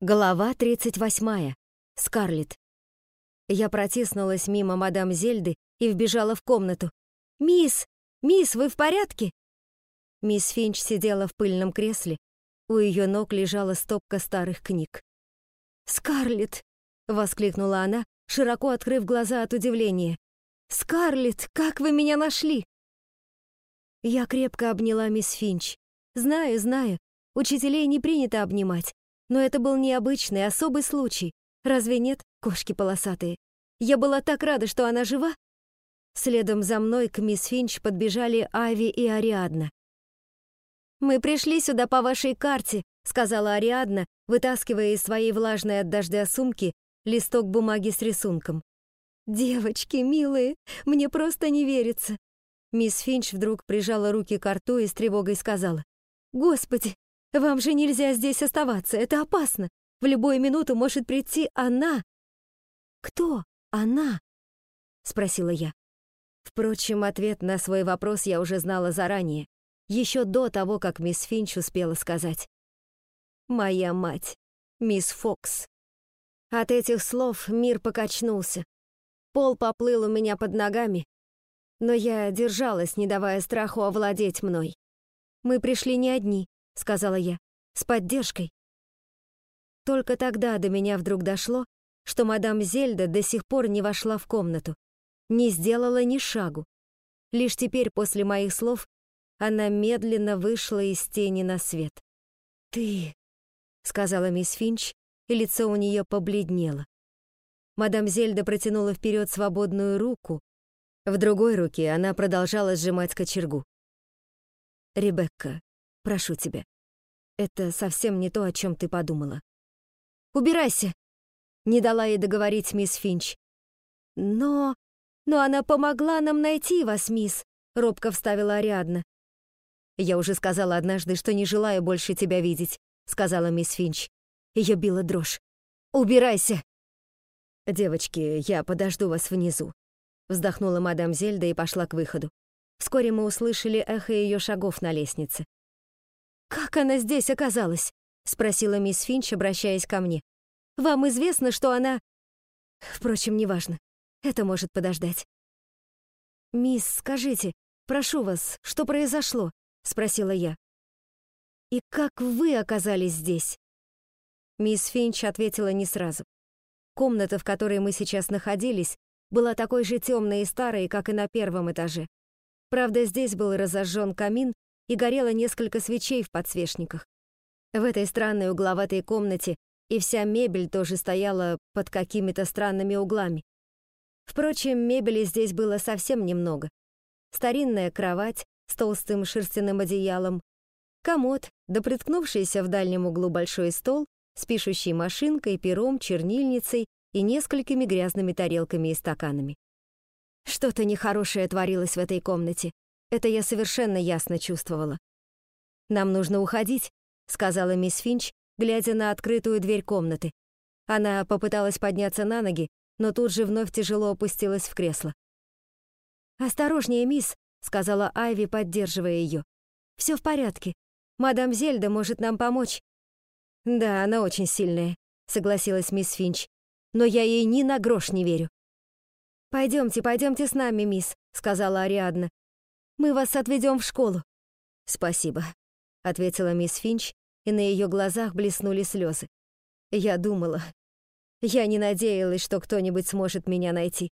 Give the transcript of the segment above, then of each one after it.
Глава 38. Скарлетт. Я протиснулась мимо мадам Зельды и вбежала в комнату. «Мисс! Мисс, вы в порядке?» Мисс Финч сидела в пыльном кресле. У ее ног лежала стопка старых книг. «Скарлетт!» — воскликнула она, широко открыв глаза от удивления. «Скарлетт, как вы меня нашли?» Я крепко обняла мисс Финч. «Знаю, знаю, учителей не принято обнимать. Но это был необычный, особый случай. Разве нет, кошки полосатые? Я была так рада, что она жива. Следом за мной к мисс Финч подбежали Ави и Ариадна. «Мы пришли сюда по вашей карте», — сказала Ариадна, вытаскивая из своей влажной от дождя сумки листок бумаги с рисунком. «Девочки, милые, мне просто не верится». Мисс Финч вдруг прижала руки к рту и с тревогой сказала. «Господи, вам же нельзя здесь оставаться, это опасно. В любую минуту может прийти она. Кто она? Спросила я. Впрочем, ответ на свой вопрос я уже знала заранее, еще до того, как мисс Финч успела сказать. Моя мать, мисс Фокс. От этих слов мир покачнулся. Пол поплыл у меня под ногами, но я держалась, не давая страху овладеть мной. Мы пришли не одни сказала я, с поддержкой. Только тогда до меня вдруг дошло, что мадам Зельда до сих пор не вошла в комнату, не сделала ни шагу. Лишь теперь, после моих слов, она медленно вышла из тени на свет. «Ты», — сказала мисс Финч, и лицо у нее побледнело. Мадам Зельда протянула вперед свободную руку, в другой руке она продолжала сжимать кочергу. «Ребекка, Прошу тебя. Это совсем не то, о чем ты подумала. Убирайся!» Не дала ей договорить мисс Финч. «Но... но она помогла нам найти вас, мисс», — робко вставила Ариадна. «Я уже сказала однажды, что не желаю больше тебя видеть», — сказала мисс Финч. Ее била дрожь. «Убирайся!» «Девочки, я подожду вас внизу», — вздохнула мадам Зельда и пошла к выходу. Вскоре мы услышали эхо ее шагов на лестнице. «Как она здесь оказалась?» — спросила мисс Финч, обращаясь ко мне. «Вам известно, что она...» Впрочем, неважно. Это может подождать. «Мисс, скажите, прошу вас, что произошло?» — спросила я. «И как вы оказались здесь?» Мисс Финч ответила не сразу. Комната, в которой мы сейчас находились, была такой же темной и старой, как и на первом этаже. Правда, здесь был разожжен камин, и горело несколько свечей в подсвечниках. В этой странной угловатой комнате и вся мебель тоже стояла под какими-то странными углами. Впрочем, мебели здесь было совсем немного. Старинная кровать с толстым шерстяным одеялом, комод, да приткнувшийся в дальнем углу большой стол с пишущей машинкой, пером, чернильницей и несколькими грязными тарелками и стаканами. Что-то нехорошее творилось в этой комнате, это я совершенно ясно чувствовала. «Нам нужно уходить», — сказала мисс Финч, глядя на открытую дверь комнаты. Она попыталась подняться на ноги, но тут же вновь тяжело опустилась в кресло. «Осторожнее, мисс», — сказала Айви, поддерживая ее. «Все в порядке. Мадам Зельда может нам помочь». «Да, она очень сильная», — согласилась мисс Финч. «Но я ей ни на грош не верю». «Пойдемте, пойдемте с нами, мисс», — сказала Ариадна. Мы вас отведем в школу». «Спасибо», — ответила мисс Финч, и на ее глазах блеснули слезы. «Я думала. Я не надеялась, что кто-нибудь сможет меня найти».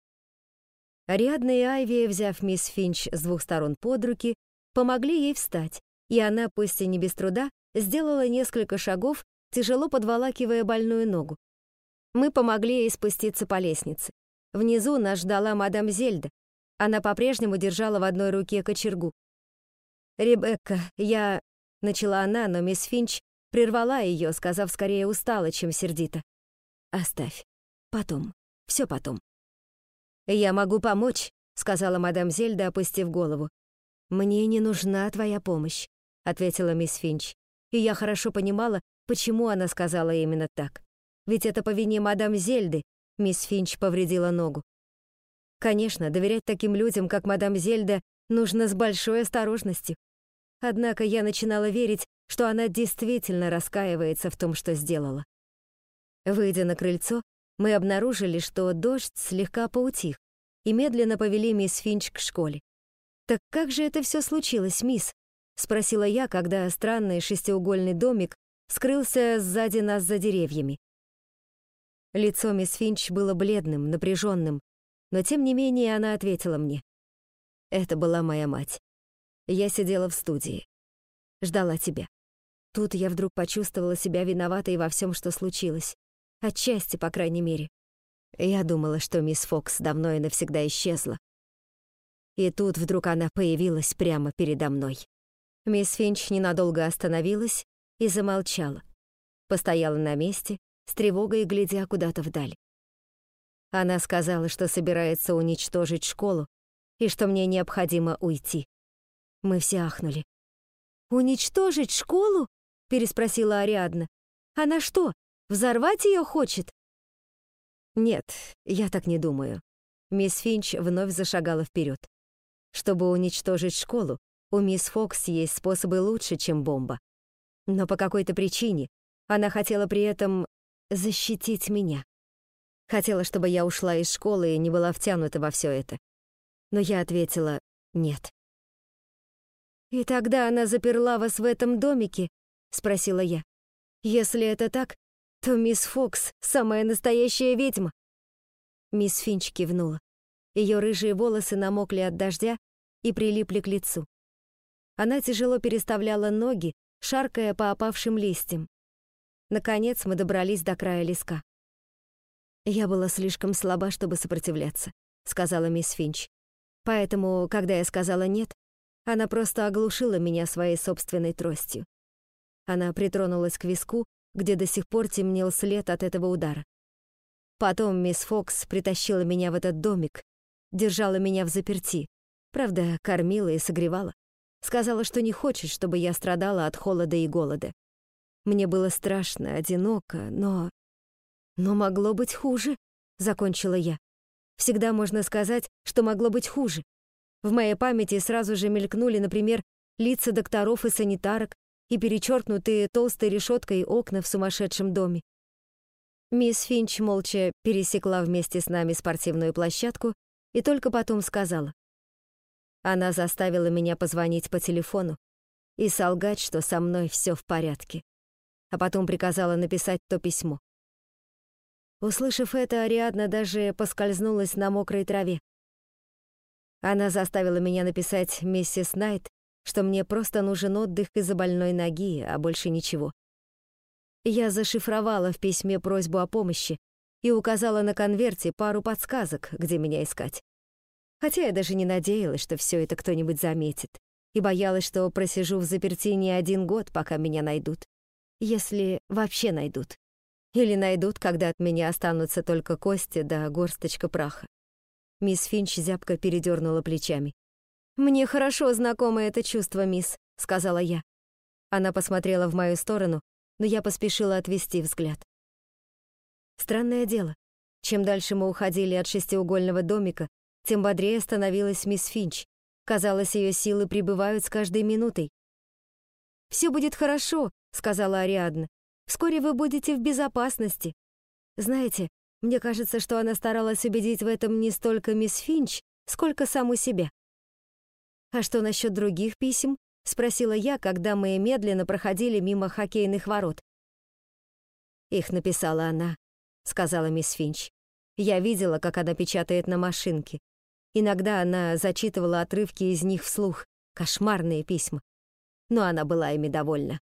Ариадна и Айви, взяв мисс Финч с двух сторон под руки, помогли ей встать, и она, пусть и не без труда, сделала несколько шагов, тяжело подволакивая больную ногу. Мы помогли ей спуститься по лестнице. Внизу нас ждала мадам Зельда, она по-прежнему держала в одной руке кочергу. «Ребекка, я...» — начала она, но мисс Финч прервала ее, сказав скорее устало, чем сердито. «Оставь. Потом. Все потом». «Я могу помочь», — сказала мадам Зельда, опустив голову. «Мне не нужна твоя помощь», — ответила мисс Финч. И я хорошо понимала, почему она сказала именно так. Ведь это по вине мадам Зельды мисс Финч повредила ногу. Конечно, доверять таким людям, как мадам Зельда, нужно с большой осторожностью. Однако я начинала верить, что она действительно раскаивается в том, что сделала. Выйдя на крыльцо, мы обнаружили, что дождь слегка поутих, и медленно повели мисс Финч к школе. «Так как же это все случилось, мисс?» — спросила я, когда странный шестиугольный домик скрылся сзади нас за деревьями. Лицо мисс Финч было бледным, напряженным, но тем не менее она ответила мне. Это была моя мать. Я сидела в студии. Ждала тебя. Тут я вдруг почувствовала себя виноватой во всем, что случилось. Отчасти, по крайней мере. Я думала, что мисс Фокс давно и навсегда исчезла. И тут вдруг она появилась прямо передо мной. Мисс Финч ненадолго остановилась и замолчала. Постояла на месте, с тревогой глядя куда-то вдаль. Она сказала, что собирается уничтожить школу и что мне необходимо уйти. Мы все ахнули. «Уничтожить школу?» — переспросила Ариадна. «Она что, взорвать ее хочет?» «Нет, я так не думаю». Мисс Финч вновь зашагала вперед. Чтобы уничтожить школу, у мисс Фокс есть способы лучше, чем бомба. Но по какой-то причине она хотела при этом защитить меня. Хотела, чтобы я ушла из школы и не была втянута во все это. Но я ответила «нет». «И тогда она заперла вас в этом домике?» — спросила я. «Если это так, то мисс Фокс — самая настоящая ведьма». Мисс Финч кивнула. Ее рыжие волосы намокли от дождя и прилипли к лицу. Она тяжело переставляла ноги, шаркая по опавшим листьям. Наконец мы добрались до края леска. «Я была слишком слаба, чтобы сопротивляться», — сказала мисс Финч. «Поэтому, когда я сказала «нет», она просто оглушила меня своей собственной тростью. Она притронулась к виску, где до сих пор темнел след от этого удара. Потом мисс Фокс притащила меня в этот домик, держала меня в заперти, правда, кормила и согревала. Сказала, что не хочет, чтобы я страдала от холода и голода. Мне было страшно, одиноко, но... Но могло быть хуже, закончила я. Всегда можно сказать, что могло быть хуже. В моей памяти сразу же мелькнули, например, лица докторов и санитарок и перечеркнутые толстой решеткой окна в сумасшедшем доме. Мисс Финч молча пересекла вместе с нами спортивную площадку и только потом сказала. Она заставила меня позвонить по телефону и солгать, что со мной все в порядке, а потом приказала написать то письмо. Услышав это, Ариадна даже поскользнулась на мокрой траве. Она заставила меня написать миссис Найт, что мне просто нужен отдых из-за больной ноги, а больше ничего. Я зашифровала в письме просьбу о помощи и указала на конверте пару подсказок, где меня искать. Хотя я даже не надеялась, что все это кто-нибудь заметит, и боялась, что просижу в заперти не один год, пока меня найдут. Если вообще найдут. Или найдут, когда от меня останутся только кости да горсточка праха. Мисс Финч зябко передернула плечами. «Мне хорошо знакомо это чувство, мисс», — сказала я. Она посмотрела в мою сторону, но я поспешила отвести взгляд. Странное дело. Чем дальше мы уходили от шестиугольного домика, тем бодрее становилась мисс Финч. Казалось, ее силы прибывают с каждой минутой. «Все будет хорошо», — сказала Ариадна. «Вскоре вы будете в безопасности. Знаете, мне кажется, что она старалась убедить в этом не столько мисс Финч, сколько саму себя. «А что насчет других писем?» — спросила я, когда мы медленно проходили мимо хоккейных ворот. «Их написала она», — сказала мисс Финч. «Я видела, как она печатает на машинке. Иногда она зачитывала отрывки из них вслух, кошмарные письма. Но она была ими довольна».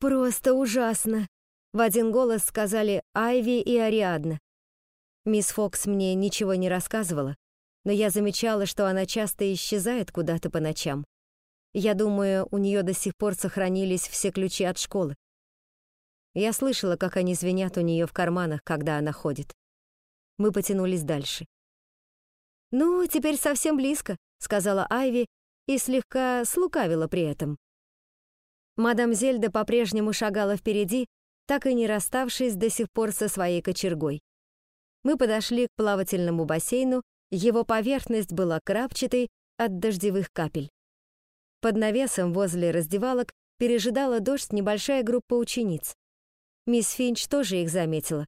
«Просто ужасно!» В один голос сказали Айви и Ариадна. Мисс Фокс мне ничего не рассказывала, но я замечала, что она часто исчезает куда-то по ночам. Я думаю, у нее до сих пор сохранились все ключи от школы. Я слышала, как они звенят у нее в карманах, когда она ходит. Мы потянулись дальше. «Ну, теперь совсем близко», — сказала Айви и слегка слукавила при этом. Мадам Зельда по-прежнему шагала впереди, так и не расставшись до сих пор со своей кочергой. Мы подошли к плавательному бассейну, его поверхность была крапчатой от дождевых капель. Под навесом возле раздевалок пережидала дождь небольшая группа учениц. Мисс Финч тоже их заметила.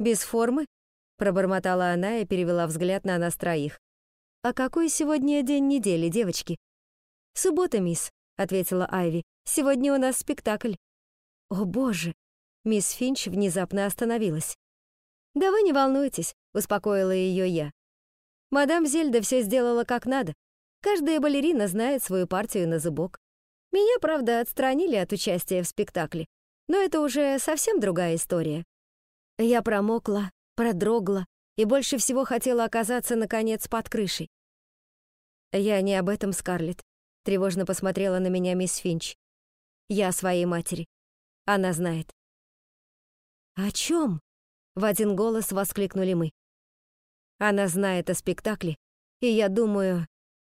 «Без формы?» — пробормотала она и перевела взгляд на нас троих. «А какой сегодня день недели, девочки?» «Суббота, мисс», — ответила Айви. «Сегодня у нас спектакль». «О, боже!» Мисс Финч внезапно остановилась. «Да вы не волнуйтесь», — успокоила ее я. «Мадам Зельда все сделала как надо. Каждая балерина знает свою партию на зубок. Меня, правда, отстранили от участия в спектакле, но это уже совсем другая история. Я промокла, продрогла и больше всего хотела оказаться, наконец, под крышей. Я не об этом, Скарлетт. Тревожно посмотрела на меня мисс Финч. Я о своей матери. Она знает. «О чем?» — в один голос воскликнули мы. Она знает о спектакле, и, я думаю,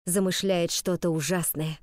замышляет что-то ужасное.